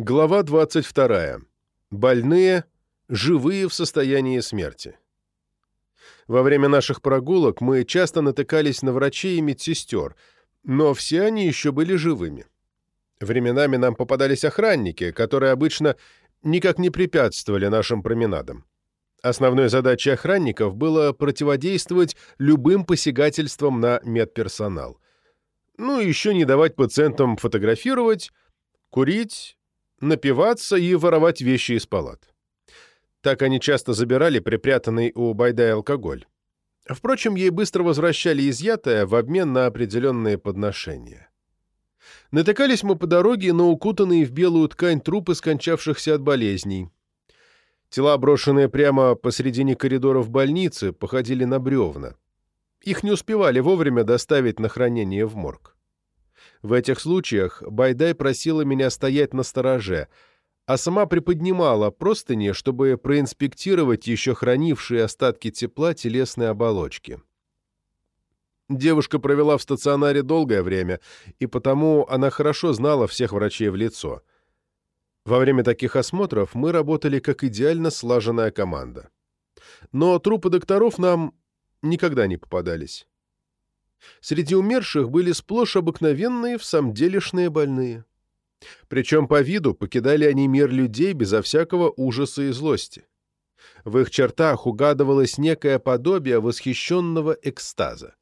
Глава 22. Больные, живые в состоянии смерти. Во время наших прогулок мы часто натыкались на врачей и медсестер, но все они еще были живыми. Временами нам попадались охранники, которые обычно никак не препятствовали нашим променадам. Основной задачей охранников было противодействовать любым посягательствам на медперсонал. Ну и еще не давать пациентам фотографировать, курить, напиваться и воровать вещи из палат. Так они часто забирали припрятанный у Байдай алкоголь. Впрочем, ей быстро возвращали изъятое в обмен на определенные подношения. Натыкались мы по дороге на укутанные в белую ткань трупы скончавшихся от болезней. Тела, брошенные прямо посредине коридоров больницы, походили на бревна. Их не успевали вовремя доставить на хранение в морг. В этих случаях Байдай просила меня стоять на стороже, а сама приподнимала простыни, чтобы проинспектировать еще хранившие остатки тепла телесной оболочки. Девушка провела в стационаре долгое время, и потому она хорошо знала всех врачей в лицо. Во время таких осмотров мы работали как идеально слаженная команда. Но трупы докторов нам никогда не попадались. Среди умерших были сплошь обыкновенные в самом делешные больные. Причем по виду покидали они мир людей безо всякого ужаса и злости. В их чертах угадывалось некое подобие восхищенного экстаза.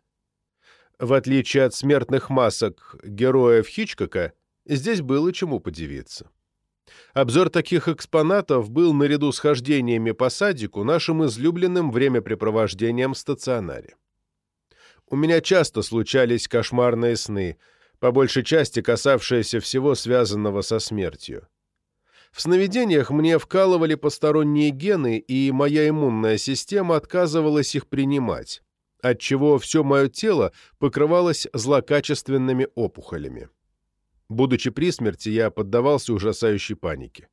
В отличие от смертных масок героев Хичкока, здесь было чему подивиться. Обзор таких экспонатов был наряду с хождениями по садику нашим излюбленным времяпрепровождением в стационаре. У меня часто случались кошмарные сны, по большей части касавшиеся всего связанного со смертью. В сновидениях мне вкалывали посторонние гены, и моя иммунная система отказывалась их принимать, отчего все мое тело покрывалось злокачественными опухолями. Будучи при смерти, я поддавался ужасающей панике.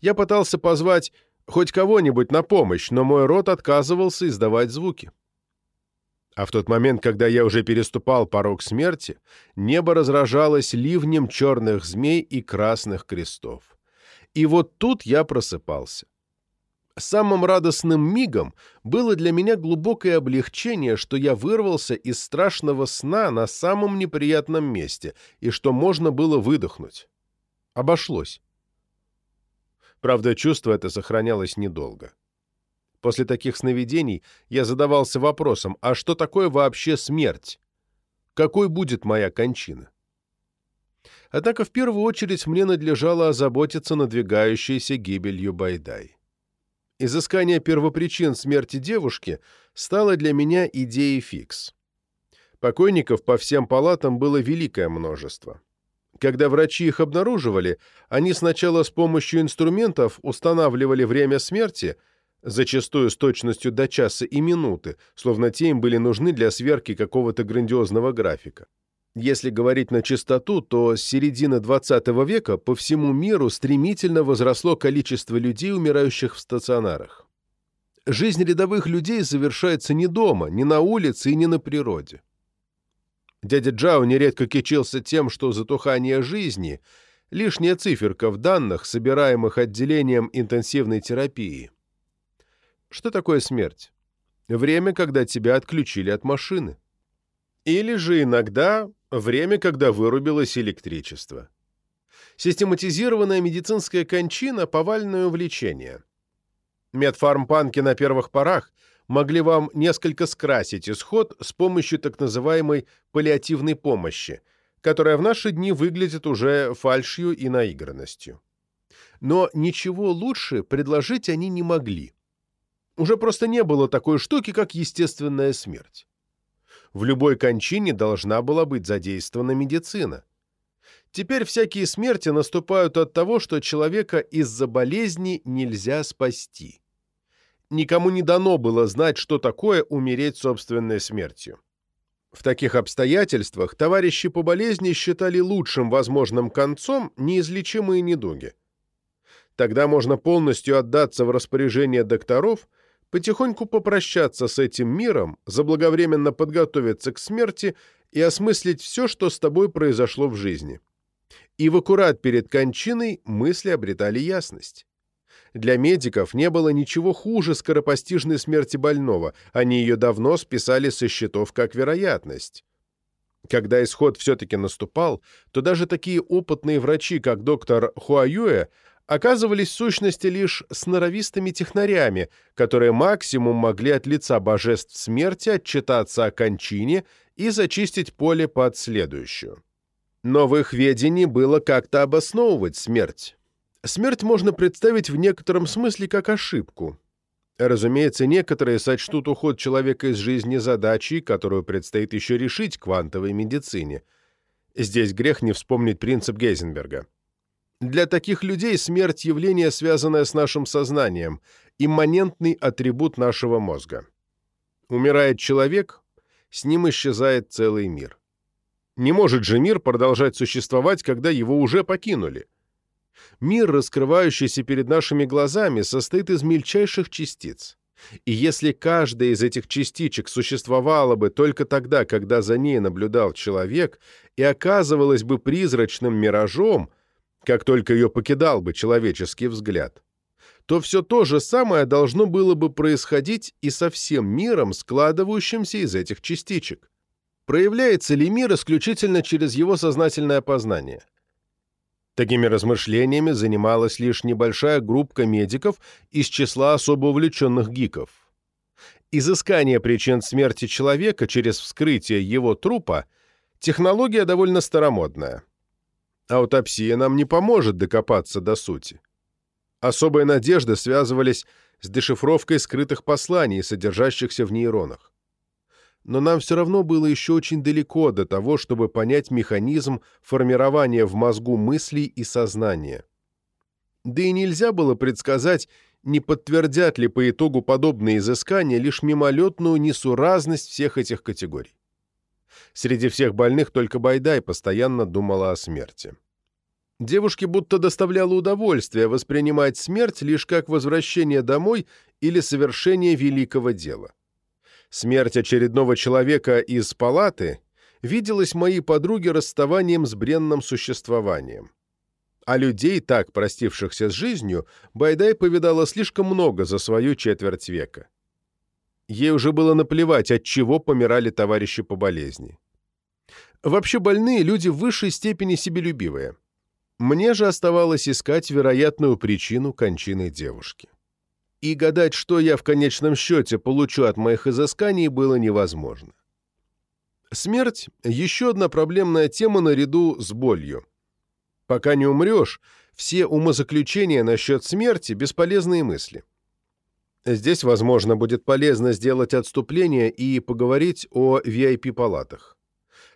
Я пытался позвать хоть кого-нибудь на помощь, но мой рот отказывался издавать звуки. А в тот момент, когда я уже переступал порог смерти, небо разражалось ливнем черных змей и красных крестов. И вот тут я просыпался. Самым радостным мигом было для меня глубокое облегчение, что я вырвался из страшного сна на самом неприятном месте и что можно было выдохнуть. Обошлось. Правда, чувство это сохранялось недолго. После таких сновидений я задавался вопросом, а что такое вообще смерть? Какой будет моя кончина? Однако в первую очередь мне надлежало озаботиться надвигающейся гибелью Байдай. Изыскание первопричин смерти девушки стало для меня идеей фикс. Покойников по всем палатам было великое множество. Когда врачи их обнаруживали, они сначала с помощью инструментов устанавливали время смерти – зачастую с точностью до часа и минуты, словно те им были нужны для сверки какого-то грандиозного графика. Если говорить на чистоту, то с середины XX века по всему миру стремительно возросло количество людей, умирающих в стационарах. Жизнь рядовых людей завершается не дома, не на улице и не на природе. Дядя Джао нередко кичился тем, что затухание жизни – лишняя циферка в данных, собираемых отделением интенсивной терапии – что такое смерть? Время, когда тебя отключили от машины. Или же иногда время, когда вырубилось электричество. Систематизированная медицинская кончина – повальное увлечение. Медфармпанки на первых порах могли вам несколько скрасить исход с помощью так называемой паллиативной помощи, которая в наши дни выглядит уже фальшью и наигранностью. Но ничего лучше предложить они не могли – уже просто не было такой штуки, как естественная смерть. В любой кончине должна была быть задействована медицина. Теперь всякие смерти наступают от того, что человека из-за болезни нельзя спасти. Никому не дано было знать, что такое умереть собственной смертью. В таких обстоятельствах товарищи по болезни считали лучшим возможным концом неизлечимые недуги. Тогда можно полностью отдаться в распоряжение докторов – потихоньку попрощаться с этим миром, заблаговременно подготовиться к смерти и осмыслить все, что с тобой произошло в жизни. и в аккурат перед кончиной мысли обретали ясность. Для медиков не было ничего хуже скоропостижной смерти больного, они ее давно списали со счетов как вероятность. Когда исход все-таки наступал, то даже такие опытные врачи, как доктор Хуаюэ, оказывались в сущности лишь сноровистыми технарями, которые максимум могли от лица божеств смерти отчитаться о кончине и зачистить поле под следующую. Но в их ведении было как-то обосновывать смерть. Смерть можно представить в некотором смысле как ошибку. Разумеется, некоторые сочтут уход человека из жизни задачей, которую предстоит еще решить квантовой медицине. Здесь грех не вспомнить принцип Гейзенберга. Для таких людей смерть – явление, связанное с нашим сознанием, имманентный атрибут нашего мозга. Умирает человек, с ним исчезает целый мир. Не может же мир продолжать существовать, когда его уже покинули. Мир, раскрывающийся перед нашими глазами, состоит из мельчайших частиц. И если каждая из этих частичек существовала бы только тогда, когда за ней наблюдал человек, и оказывалась бы призрачным миражом – как только ее покидал бы человеческий взгляд, то все то же самое должно было бы происходить и со всем миром, складывающимся из этих частичек. Проявляется ли мир исключительно через его сознательное познание? Такими размышлениями занималась лишь небольшая группа медиков из числа особо увлеченных гиков. Изыскание причин смерти человека через вскрытие его трупа – технология довольно старомодная. Аутопсия нам не поможет докопаться до сути. Особые надежды связывались с дешифровкой скрытых посланий, содержащихся в нейронах. Но нам все равно было еще очень далеко до того, чтобы понять механизм формирования в мозгу мыслей и сознания. Да и нельзя было предсказать, не подтвердят ли по итогу подобные изыскания лишь мимолетную несуразность всех этих категорий. Среди всех больных только Байдай постоянно думала о смерти. Девушке будто доставляло удовольствие воспринимать смерть лишь как возвращение домой или совершение великого дела. Смерть очередного человека из палаты виделась моей подруге расставанием с бренным существованием. А людей, так простившихся с жизнью, Байдай повидала слишком много за свою четверть века. Ей уже было наплевать, от чего помирали товарищи по болезни. Вообще больные люди в высшей степени себелюбивые. Мне же оставалось искать вероятную причину кончины девушки. И гадать, что я в конечном счете получу от моих изысканий, было невозможно. Смерть – еще одна проблемная тема наряду с болью. Пока не умрешь, все умозаключения насчет смерти – бесполезные мысли. Здесь, возможно, будет полезно сделать отступление и поговорить о VIP-палатах.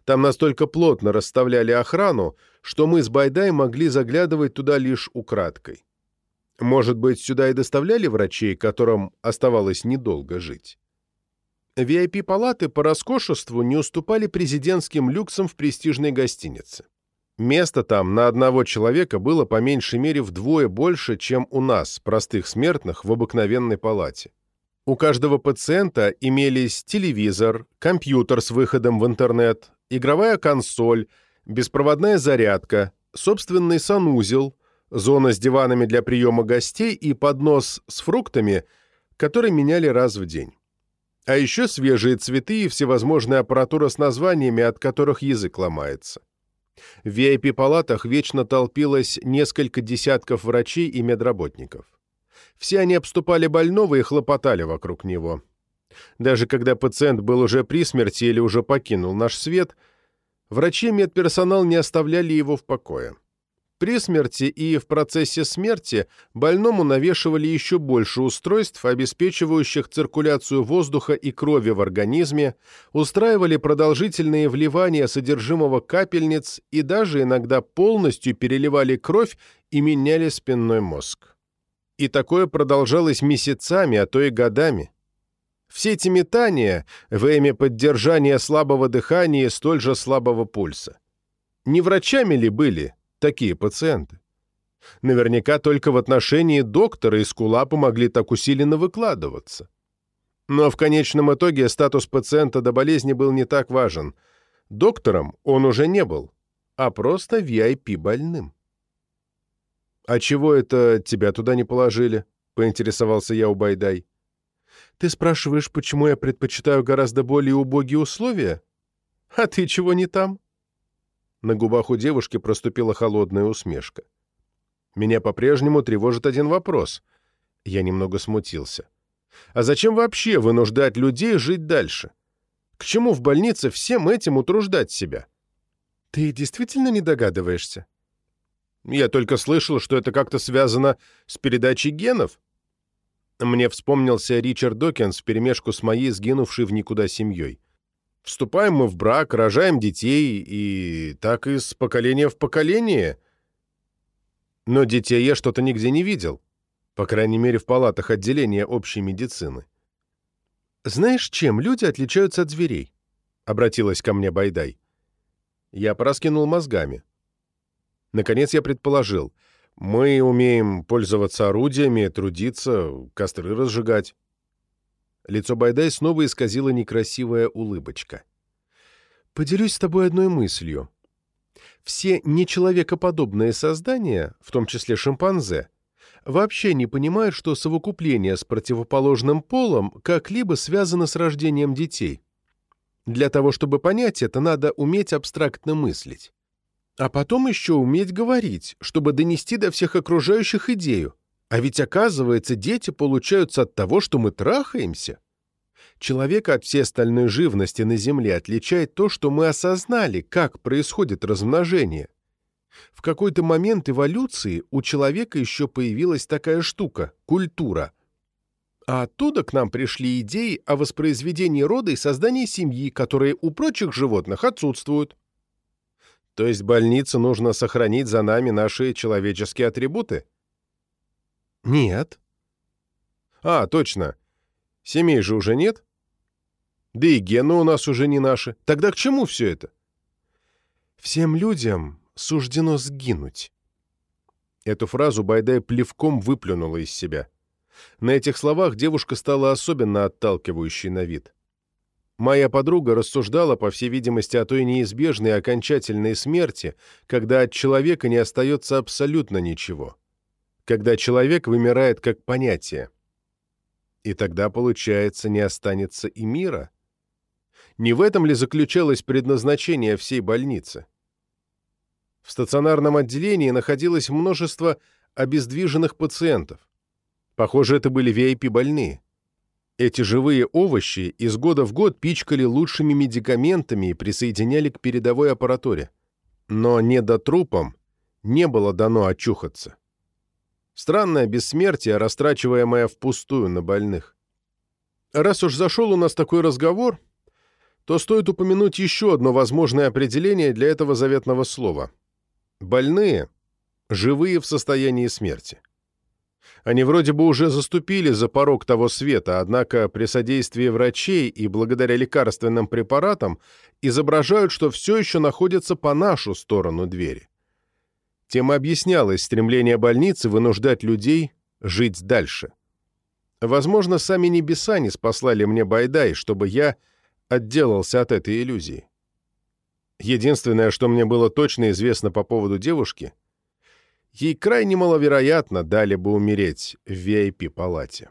Там настолько плотно расставляли охрану, что мы с Байдай могли заглядывать туда лишь украдкой. Может быть, сюда и доставляли врачей, которым оставалось недолго жить. VIP-палаты по роскошеству не уступали президентским люксам в престижной гостинице. Места там на одного человека было по меньшей мере вдвое больше, чем у нас, простых смертных, в обыкновенной палате. У каждого пациента имелись телевизор, компьютер с выходом в интернет, игровая консоль, беспроводная зарядка, собственный санузел, зона с диванами для приема гостей и поднос с фруктами, которые меняли раз в день. А еще свежие цветы и всевозможная аппаратура с названиями, от которых язык ломается. В VIP-палатах вечно толпилось несколько десятков врачей и медработников. Все они обступали больного и хлопотали вокруг него. Даже когда пациент был уже при смерти или уже покинул наш свет, врачи и медперсонал не оставляли его в покое. При смерти и в процессе смерти больному навешивали еще больше устройств, обеспечивающих циркуляцию воздуха и крови в организме, устраивали продолжительные вливания содержимого капельниц и даже иногда полностью переливали кровь и меняли спинной мозг. И такое продолжалось месяцами, а то и годами. Все эти метания во имя поддержания слабого дыхания и столь же слабого пульса. Не врачами ли были такие пациенты? Наверняка только в отношении доктора и скулапа могли так усиленно выкладываться. Но в конечном итоге статус пациента до болезни был не так важен. Доктором он уже не был. а просто VIP больным. «А чего это тебя туда не положили?» — поинтересовался я у Байдай. «Ты спрашиваешь, почему я предпочитаю гораздо более убогие условия? А ты чего не там?» На губах у девушки проступила холодная усмешка. «Меня по-прежнему тревожит один вопрос». Я немного смутился. «А зачем вообще вынуждать людей жить дальше? К чему в больнице всем этим утруждать себя?» «Ты действительно не догадываешься?» Я только слышал, что это как-то связано с передачей генов. Мне вспомнился Ричард Докинс вперемешку с моей сгинувшей в никуда семьей. Вступаем мы в брак, рожаем детей, и так из поколения в поколение. Но детей я что-то нигде не видел. По крайней мере, в палатах отделения общей медицины. «Знаешь, чем люди отличаются от зверей?» — обратилась ко мне Байдай. Я пораскинул мозгами. Наконец я предположил. Мы умеем пользоваться орудиями, трудиться, костры разжигать. Лицо Байдай снова исказила некрасивая улыбочка. «Поделюсь с тобой одной мыслью. Все нечеловекоподобные создания, в том числе шимпанзе, вообще не понимают, что совокупление с противоположным полом как-либо связано с рождением детей. Для того, чтобы понять это, надо уметь абстрактно мыслить. А потом еще уметь говорить, чтобы донести до всех окружающих идею. А ведь, оказывается, дети получаются от того, что мы трахаемся. Человека от всей остальной живности на Земле отличает то, что мы осознали, как происходит размножение. В какой-то момент эволюции у человека еще появилась такая штука – культура. А оттуда к нам пришли идеи о воспроизведении рода и создании семьи, которые у прочих животных отсутствуют. То есть больнице нужно сохранить за нами наши человеческие атрибуты? Нет. А, точно. Семей же уже нет. Да и гены у нас уже не наши. Тогда к чему все это? Всем людям суждено сгинуть. Эту фразу Байдай плевком выплюнула из себя. На этих словах девушка стала особенно отталкивающей на вид. Моя подруга рассуждала, по всей видимости, о той неизбежной окончательной смерти, когда от человека не остается абсолютно ничего. Когда человек вымирает как понятие. И тогда, получается, не останется и мира. Не в этом ли заключалось предназначение всей больницы? В стационарном отделении находилось множество обездвиженных пациентов. Похоже, это были VIP-больные. Эти живые овощи из года в год пичкали лучшими медикаментами и присоединяли к передовой аппаратуре. Но недотрупам не было дано очухаться. Странное бессмертие, растрачиваемое впустую на больных. Раз уж зашел у нас такой разговор, то стоит упомянуть еще одно возможное определение для этого заветного слова. Больные – живые в состоянии смерти. Они вроде бы уже заступили за порог того света, однако при содействии врачей и благодаря лекарственным препаратам изображают, что все еще находятся по нашу сторону двери. Тем объяснялось стремление больницы вынуждать людей жить дальше. Возможно, сами небеса не спаслали мне Байдай, чтобы я отделался от этой иллюзии. Единственное, что мне было точно известно по поводу девушки — ей крайне маловероятно дали бы умереть в VIP-палате.